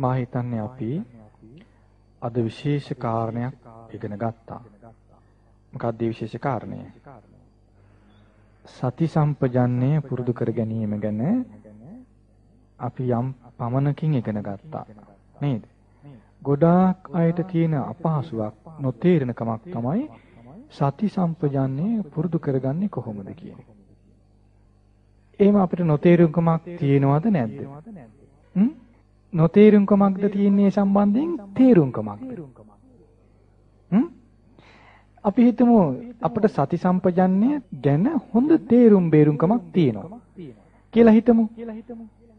මා හිතන්නේ අපි අද විශේෂ කාරණයක් ඉගෙන ගත්තා. මොකක්ද විශේෂ කාරණය? සති සම්පජන්ණය පුරුදු කර ගැනීම ගැන අපි යම් පමණකින් ඉගෙන ගත්තා. නේද? ගොඩාක් අයට තියෙන අපහසුාවක් නොතේරෙනකමක් තමයි සති සම්පජන්ණය පුරුදු කරගන්නේ කොහොමද කියන්නේ. එහෙම අපිට නොතේරුම්කමක් තියෙනවද නැද්ද? හ්ම්? නොතේරුම්කමක්ද තියෙන්නේ සම්බන්ධයෙන් තේරුම්කමක්ද? හ්ම්? අපි හිතමු අපිට සති සම්පජන්ණය ගැන හොඳ තේරුම් බේරුම්කමක් තියෙනවා කියලා හිතමු.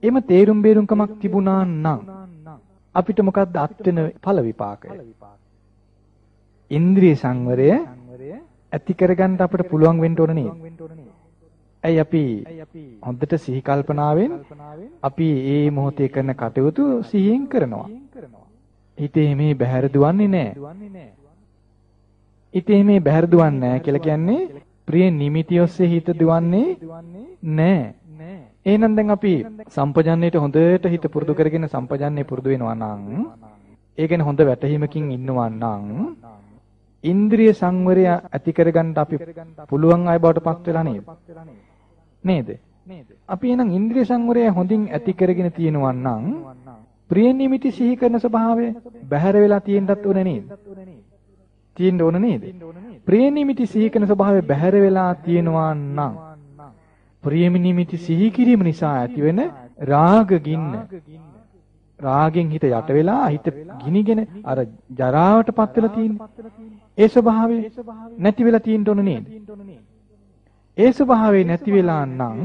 එම තේරුම් බේරුම්කමක් තිබුණා නම් අපිට මොකද්ද අත් වෙන ඵල විපාකය? ඉන්ද්‍රිය සංවරය ඇති කරගන්න අපිට පුළුවන් වෙන්න ඕන නේද? ඇයි අපි හොඳට සිහි කල්පනාවෙන් අපි මේ මොහොතේ කරන කටයුතු සිහියෙන් කරනවා. හිතේ මේ බහැර දුවන්නේ නැහැ. හිතේ මේ බහැර දුවන්නේ නැහැ කියලා කියන්නේ ප්‍රිය නිමිති ඔස්සේ හිත දුවන්නේ නැහැ. එහෙනම් දැන් අපි සම්පජන්නේට හොඳට හිත පුරුදු කරගෙන සම්පජන්නේ පුරුදු වෙනවා නම් ඒ කියන්නේ හොඳ වැටහීමකින් ඉන්නවා නම් ඉන්ද්‍රිය සංවරය ඇති කරගන්න අපි පුළුවන් අය බවට පත් වෙලා නේද? නේද? අපි එහෙනම් ඉන්ද්‍රිය සංවරය හොඳින් ඇති කරගෙන තියෙනවා නම් ප්‍රිය නිමිති සිහි කරන ස්වභාවය බැහැර වෙලා තියෙන්නත් ඕනේ නේද? තියෙන්න ඕන නේද? ප්‍රිය නිමිති සිහි කරන ස්වභාවය බැහැර වෙලා තියෙනවා නම් ප්‍රිය නිමිති සිහි කිරීම නිසා ඇතිවෙන රාග ගින්න රාගෙන් හිත යට වෙලා හිත ගිනිගෙන අර ජරාවටපත් වෙලා තියෙන්නේ. ඒ ස්වභාවය නැති වෙලා තියෙන්න ඕන නේද? ඒ ස්වභාවය නැති වෙලා නම්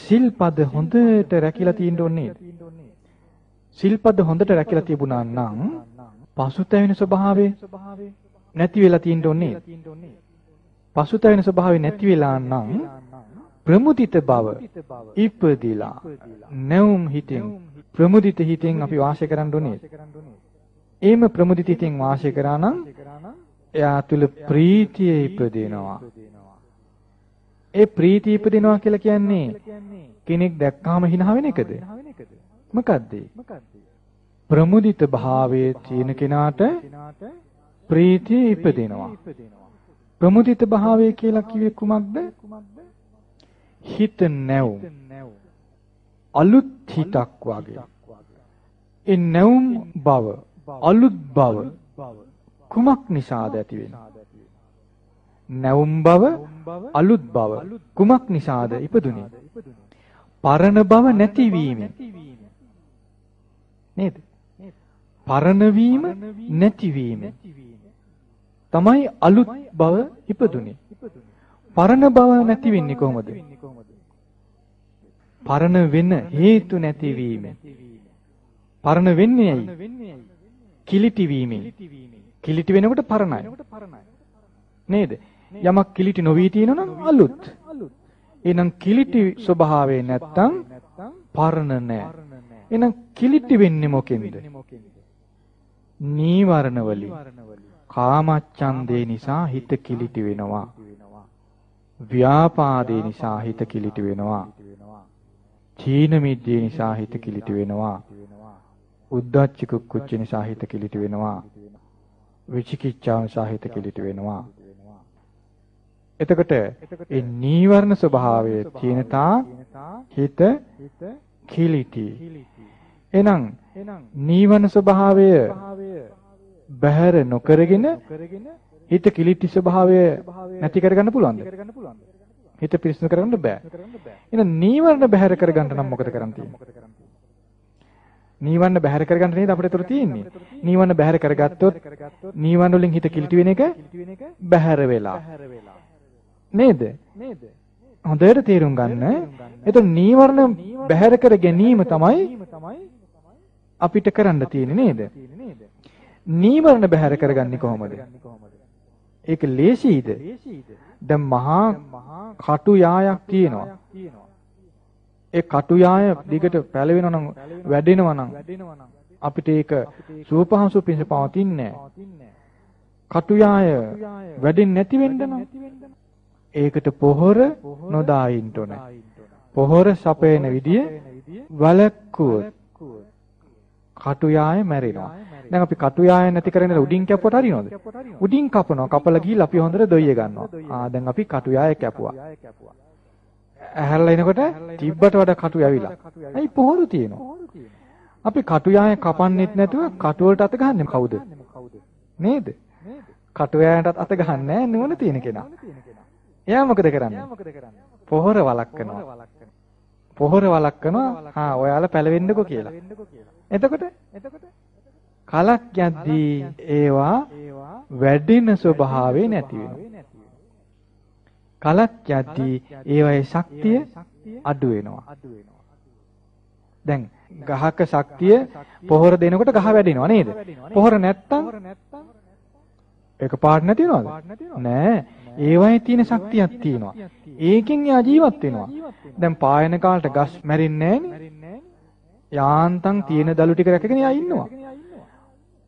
සිල්පද හොඳට රැකිලා තියෙන්න ඕනේ නේද? සිල්පද හොඳට රැකිලා තිබුණා නම් පසුතැවෙන ස්වභාවය නැති වෙලා තියෙන්න ඕනේ නේද? පසුතැවෙන ස්වභාවය නැති වෙලා නම් ප්‍රමුදිත බව ඉපදිලා නැවුම් හිතෙන් ප්‍රමුදිත හිතෙන් අපි වාසය කරන්න ඕනේ. එහෙම ප්‍රමුදිත හිතෙන් වාසය කරා නම් එයා තුල ප්‍රීතිය ඉපදිනවා. ඒ ප්‍රීතිය ඉපදිනවා කියලා කියන්නේ කෙනෙක් දැක්කාම හිනහ වෙන එකද? මොකද්ද? ප්‍රමුදිත භාවයේ තියෙන කෙනාට ප්‍රීතිය ඉපදිනවා. ප්‍රමුදිත භාවය කියලා කිව්වේ කුමක්ද? හිත නැවුම්. අලුත් හිතක් වගේ. ඒ නැවුම් බව අලුත් බව කුමක් නිසාද ඇති වෙන්නේ? නැවුම් බව අලුත් බව කුමක් නිසාද ඉපදුනේ? පරණ බව නැතිවීමෙන්. නේද? පරණ වීම නැතිවීම තමයි අලුත් බව ඉපදුනේ. පරණ බව නැති වෙන්නේ කොහොමද? පරණ වෙන හේතු නැතිවීම. පරණ වෙන්නේ ඇයි? කිලිටි වීමෙන්. කිලිටි වෙනකොට පරණයි. නේද? යමක් කිලිටි නොවී තියෙනවනම් අලුත්. එහෙනම් කිලිටි ස්වභාවය නැත්තම් පරණ නෑ. එහෙනම් කිලිටි වෙන්නේ මොකෙන්ද? නීවරණ වලින්. කාමච්ඡන්දේ නිසා හිත කිලිටි වෙනවා. ව්‍යාපාදේ නිසා හිත කිලිටි වෙනවා. චීන මිද්දේ නිසා හිත කිලිටි වෙනවා. උද්දච්ච කුක්කුච්ච නිසා හිත කිලිටි වෙනවා. විචිකිච්ඡාව නිසා හිත කිලිටි වෙනවා. එතකොට ඒ නීවරණ ස්වභාවය තියෙන තා හිත කිලිටි. එහෙනම් නීවරණ ස්වභාවය බහැර නොකරගෙන හිත කිලිටි ස්වභාවය නැති කරගන්න පුළුවන්ද? හිත පිරිසිදු කරගන්න බෑ. එහෙනම් නීවරණ බහැර කරගන්න නම් මොකද කරන්න තියෙන්නේ? නීවරණ බහැර කරගන්න නේද අපිට උතර තියෙන්නේ. නීවරණ බහැර කරගත්තොත් නීවරණ වලින් හිත කිලිටි වෙන එක බහැර වෙලා. නේද? හොඳට තේරුම් ගන්න. එතකොට නීවරණ බහැර කර ගැනීම තමයි අපිට කරන්න තියෙන්නේ නේද? නීවරණ බහැර කරගන්නේ කොහොමද? ඒක ලේසියිද? දැන් මහා කටු යායක් තියෙනවා. ඒ කටු යාය දිගට පැලවෙනවා නම් වැඩෙනවා නම් අපිට ඒක සුවපහසු පිණිස පවතින්නේ කටු යාය වැඩෙන්නේ නැති වෙන්න නම් ඒකට පොහොර නොදා ඉන්න ඕනේ. පොහොර සපේන විදිය වලක්කුවොත් කටු යාය මැරෙනවා. දැන් අපි කටු යාය නැති කරගෙන උඩින් කැපුවට හරිනවද? උඩින් කපනවා. කපලා ගිහිල්ලා අපි හොඳට දොයිය ගන්නවා. ආ දැන් අපි කටු යාය කැපුවා. ඇහැරලා එනකොට තිබ්බට වඩා කටු ඇවිලා. ඇයි පොහොරු තියෙනවා. අපි කටු යාය කපන්නෙත් නැතුව කටු වලට අත ගහන්නේ කවුද? නේද? කටු යායටත් අත ගහන්නේ නුවණ තියෙන කෙනා. එයා මොකද කරන්නේ? පොහොර වළක්වනවා. පොහොර වළක්වනවා. ආ ඔයාලා පැලවෙන්නකෝ කියලා. එතකොට කලක් යද්දී ඒවා වැඩෙන ස්වභාවය නැති වෙනවා. කලක් යද්දී ඒවායේ ශක්තිය අඩු වෙනවා. දැන් ගහක ශක්තිය පොහොර දෙනකොට ගහ වැඩෙනවා නේද? පොහොර නැත්තම් ඒක පාට නැතිනවද? නෑ. ඒවයේ තියෙන ශක්තියක් තියෙනවා. ඒකෙන් යා ජීවත් වෙනවා. දැන් පායන කාලට ගස් මැරෙන්නේ නෑනේ. යාන්තම් තියෙන දළු ටික රැකගෙන යා ඉන්නවා.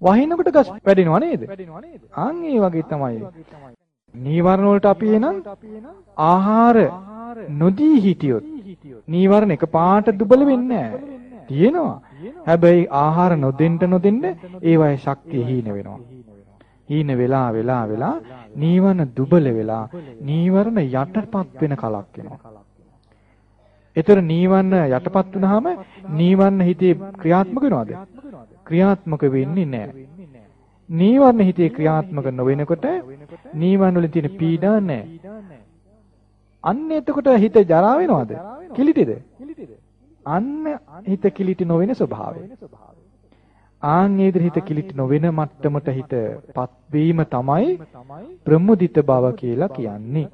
වහිනකොට ගස් වැඩෙනවා නේද? අන් ඒ වගේ තමයි. නීවරණ වලට අපි එනම් ආහාර නොදී හිටියොත් නීවරණ එකපාරට දුබල වෙන්නේ නැහැ. තියෙනවා. හැබැයි ආහාර නොදෙන්න නොදෙන්න ඒවයේ ශක්තිය හීන වෙනවා. හීන වෙලා වෙලා වෙලා නීවරණ දුබල වෙලා නීවරණ යටපත් වෙන කලක් එනවා. ඒතර නීවරණ යටපත් වුනහම නීවරණ හිතේ ක්‍රියාත්මක වෙනවද? ක්‍රියාත්මක වෙන්නේ නැහැ. නීවරණ හිතේ ක්‍රියාත්මක නොවෙනකොට නීවරණ වලින් තියෙන පීඩා නැහැ. අන්න එතකොට හිත ජරා වෙනවද? කිලිටිද? අන්න හිත කිලිටි නොවන ස්වභාවය. ආන් ඒ හිත කිලිටි නොවන මට්ටමට හිතපත් වීම තමයි ප්‍රමුදිත බව කියලා කියන්නේ.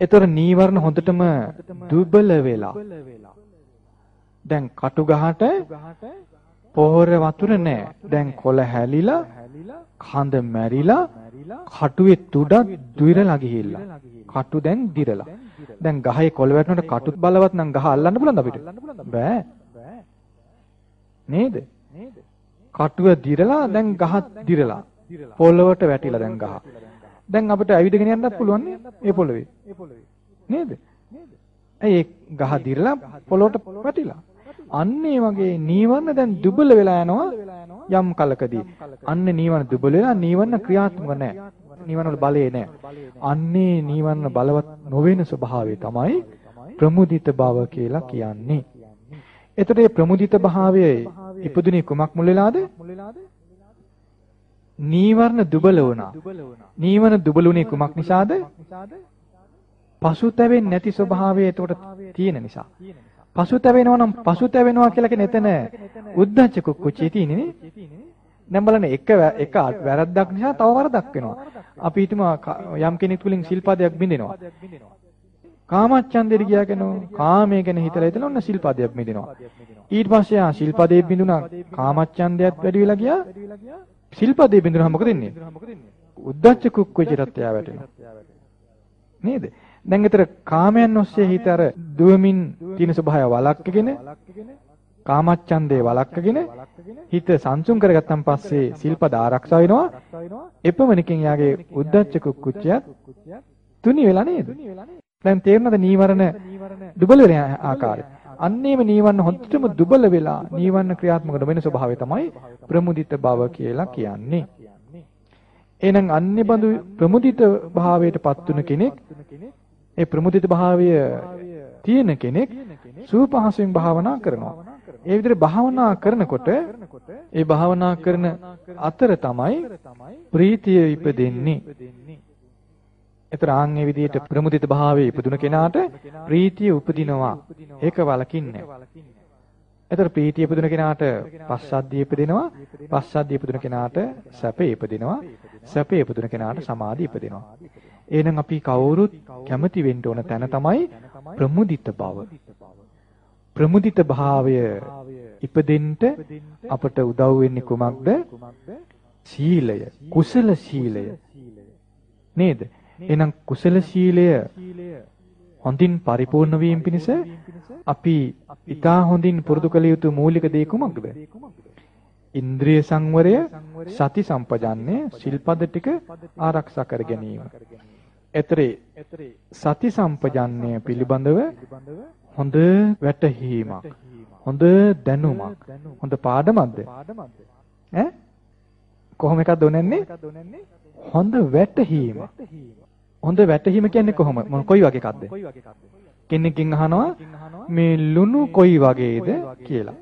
ඒතර නීවරණ හොඳටම දුබල වෙලා. දැන් කටු ගහට පොහොර වතුර නැහැ. දැන් කොළ හැලිලා කඳ මැරිලා කටුවේ තුඩක් දුිරලා ගිහිල්ලා. කටු දැන් දිරලා. දැන් ගහේ කොළ වැටුණට කටුත් බලවත් නම් ගහ අල්ලන්න පුළුවන්ද අපිට? බෑ. නේද? කටුව දිරලා දැන් ගහත් දිරලා. පොළවට වැටිලා දැන් ගහ. දැන් අපිට ඇවිදගෙන යන්නත් පුළුවන් නේ මේ පොළවේ. නේද? ඇයි ගහ දිරලා පොළොවට වැටිලා. අන්න ඒ වගේ නීවරණ දැන් දුබල වෙලා යනවා යම් කලකදී. අන්න නීවරණ දුබල වෙලා නීවරණ ක්‍රියාත්මක නැහැ. නීවරණ වල බලේ නැහැ. අන්නේ නීවරණ බලවත් නොවන ස්වභාවය තමයි ප්‍රමුදිත බව කියලා කියන්නේ. එතකොට මේ ප්‍රමුදිත භාවයේ ඉපදුනේ කුමක් මුල් වෙලාද? නීවරණ දුබල වුණා. නීවරණ දුබලුනේ කුමක් නිසාද? පසුතැවෙන්නේ නැති ස්වභාවය එතකොට තියෙන නිසා. පසුතැවෙනවා නම් පසුතැවෙනවා කියලා කියන එතන උද්දච්ච කුච්චේ තියෙන්නේ. දැන් බලන්න එක එක වැරද්දක් නිසා තව වරදක් වෙනවා. අපි හිතමු යම් කෙනෙක් තුලින් සිල්පදයක් බින්දෙනවා. කාමච්ඡන්දෙට ගියා කෙනෝ කාමයේ ගැන හිතලා හිතලා ඔන්න සිල්පදයක් බින්දෙනවා. ඊට පස්සේ ආ සිල්පදේ බින්දුනා කාමච්ඡන්දයත් වැඩි වෙලා ගියා. සිල්පදේ බින්දුනහම මොකද වෙන්නේ? උද්දච්ච කුක්කුචිරත් යා වැටෙනවා. නේද? දැන් ඊතර කාමයන් ඔස්සේ හිත අර දුවමින් තියෙන ස්වභාවය වළක්කගෙන කාමච්ඡන්දේ වළක්කගෙන හිත සංසුන් කරගත්තන් පස්සේ සිල්පද ආරක්ෂා වෙනවා එපමණකින් යාගේ උද්දච්ච කුක්කුච්චයත් තුනි වෙලා නේද දැන් තේරෙනවද නීවරණ දුබල වෙන ආකාරය අන්නේම නීවරණ හොඳටම දුබල වෙලා නීවරණ ක්‍රියාත්මක නොවන ස්වභාවය තමයි ප්‍රමුදිත බව කියලා කියන්නේ එහෙනම් අන්නේ බඳු ප්‍රමුදිත භාවයට පත්තුන කෙනෙක් ඒ ප්‍රමුදිත භාවය තියෙන කෙනෙක් සූපහසුවෙන් භාවනා කරනවා. ඒ විදිහට භාවනා කරනකොට ඒ භාවනා කරන අතර තමයි ප්‍රීතිය ඉපදෙන්නේ. ඒතර ආන්නේ විදිහට ප්‍රමුදිත භාවයේ ඉපදුන කෙනාට ප්‍රීතිය උපදිනවා. ඒක වලකින්නේ. ඒතර ප්‍රීතිය ඉපදුන කෙනාට පස්සද්ධිය ඉපදිනවා. පස්සද්ධිය ඉපදුන කෙනාට සැපේ ඉපදිනවා. සැපේ ඉපදුන කෙනාට සමාධිය ඉපදිනවා. එහෙනම් අපි කවුරුත් කැමති වෙන්න ඕන තැන තමයි ප්‍රමුදිත බව. ප්‍රමුදිත භාවය ඉපදෙන්න අපට උදව් වෙන්නේ කුමක්ද? සීලය, කුසල සීලය. නේද? එහෙනම් කුසල සීලය හොඳින් පරිපූර්ණ වීම පිණිස අපි ඊටා හොඳින් පුරුදු කළ යුතු මූලික දේ කුමක්ද? ඉන්ද්‍රිය සංවරය, සති සම්පජාන්නේ, සිල්පද ටික ආරක්ෂා කර ගැනීම. එතරේ සති සම්පජාන්නේ පිළිබඳව හොඳ වැටහීමක් හොඳ දැනුමක්. හොඳ පාඩමක්ද? ඈ කොහොම එකක්ද උනන්නේ? හොඳ වැටහීම. හොඳ වැටහීම කියන්නේ කොහොම? මොන කොයි වගේ එකක්ද? කෙනෙක්ගෙන් අහනවා මේ ලුණු කොයි වගේද කියලා.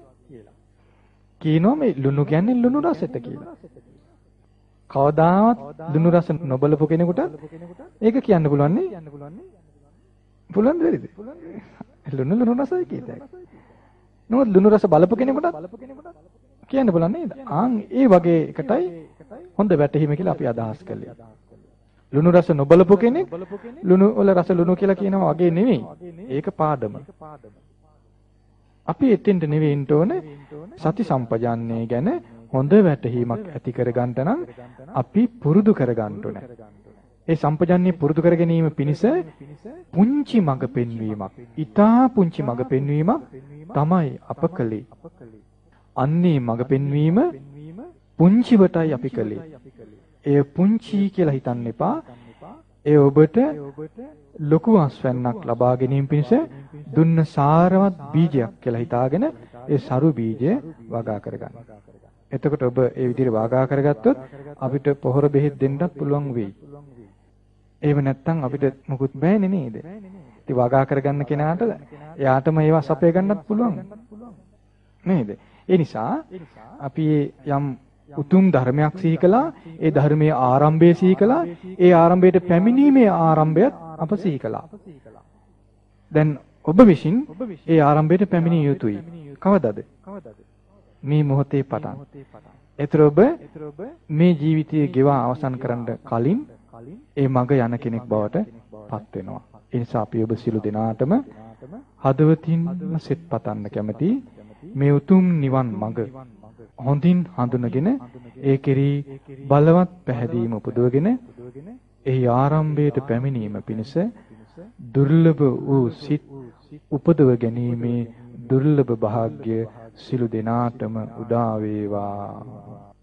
කියනවා මේ ලුණු කියන්නේ ලුණු රසෙට කියලා. කවදාවත් ලුණු රස නොබලපු කෙනෙකුට ඒක කියන්න පුළුවන් නේ? පුළුවන් දෙයිද? ලුණු ලුණු රසයි කියතයි. නමුත් ලුණු රස බලපු කෙනෙකුට කියන්න පුළුවන් නේද? ආන් ඒ වගේ එකටයි හොඳ වැටහීම කියලා අපි අදහස් කළේ. ලුණු රස නොබලපු කෙනෙක් ලුණු වල රස ලුණු කියලා කියනවා වගේ නෙවෙයි. ඒක පාඩම. අපි එතෙන්ට නෙවෙයින්ට ඕන සති සම්පජාන්නේ ගැන හොඳ වැටහීමක් ඇති කරගන්න නම් අපි පුරුදු කරගන්න ඕනේ. ඒ සම්පජන්ණය පුරුදු කර ගැනීම පිණිස පුංචි මඟ පෙන්වීමක්, ඊටා පුංචි මඟ පෙන්වීමක් තමයි අප කළේ. අන්නේ මඟ පෙන්වීම පුංචිවටයි අපි කළේ. එය පුංචි කියලා හිතන්න එපා. ඒ ඔබට ලොකු ආස්වැන්නක් ලබා ගැනීම පිණිස දුන්න සාරවත් බීජයක් කියලා හිතාගෙන ඒ සරු බීජය වගා කරගන්න. එතකොට ඔබ ඒ විදිහට වගා කරගත්තොත් අපිට පොහොර බෙහෙත් දෙන්නත් පුළුවන් වෙයි. එහෙම නැත්නම් අපිට මොකුත් බෑනේ නේද? ඉතින් වගා කරගන්න කෙනාට එයාටම ඒවා සපය ගන්නත් පුළුවන්. නේද? ඒ නිසා අපි යම් උතුම් ධර්මයක් සිහි කළා. ඒ ධර්මයේ ආරම්භය සිහි කළා. ඒ ආරම්භයට පැමිණීමේ ආරම්භයත් අප සිහි කළා. දැන් ඔබ විසින් ඒ ආරම්භයට පැමිණිය යුතුයි. කවදද? මේ මොහොතේ පටන්. ඒතර ඔබ මේ ජීවිතයේ ගෙවා අවසන් කරන්න කලින් ඒ මඟ යන කෙනෙක් බවට පත් වෙනවා. ඒ නිසා අපි ඔබ සියලු දෙනාටම හදවතින්ම සෙත් පතන්න කැමති මේ උතුම් නිවන් මඟ හොඳින් හඳුනගෙන ඒ කෙරෙහි බලවත් පැහැදීම උපදවගෙන එහි ආරම්භයට පැමිණීම පිණිස දුර්ලභ වූ සිත් උපදව ගැනීමේ දුර්ලභ වාග්ය සිළු දෙනාටම උදා වේවා.